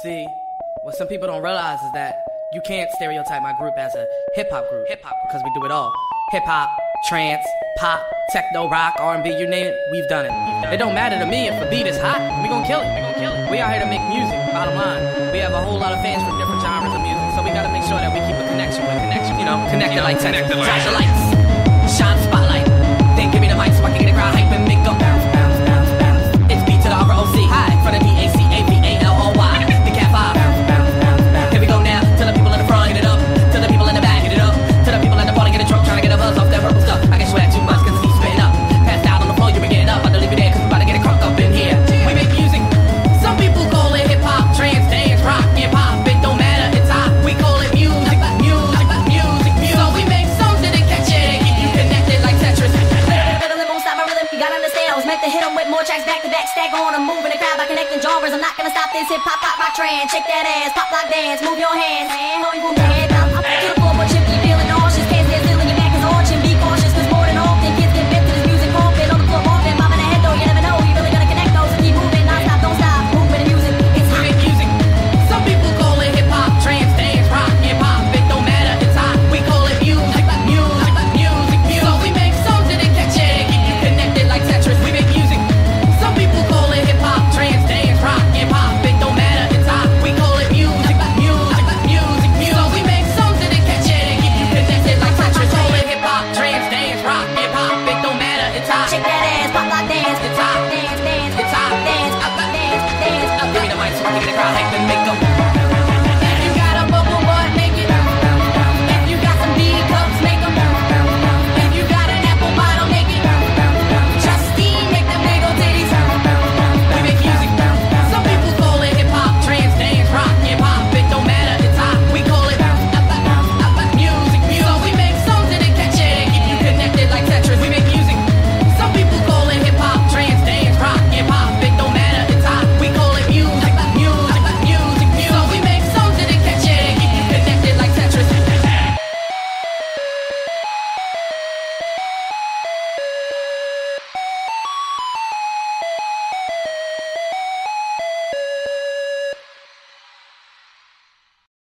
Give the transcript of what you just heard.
See, what some people don't realize is that you can't stereotype my group as a hip hop group. Hip hop because we do it all. Hip hop, trance, pop, techno, rock, R&B, you name it, we've done it. It don't matter to me if a beat is hot, we gon' kill it. We gon' kill it. We out here to make music. Bottom line, we have a whole lot of fans from different genres of music, so we gotta make sure that we keep a connection with connection. You know, connect you know, like connect the lights, shine spotlight. stack on and in the crowd by connecting genres. I'm not gonna stop this hip hop, pop, rock, trend. Shake that ass, pop, lock, dance, move your hands. man. Oh, walking the ground like the them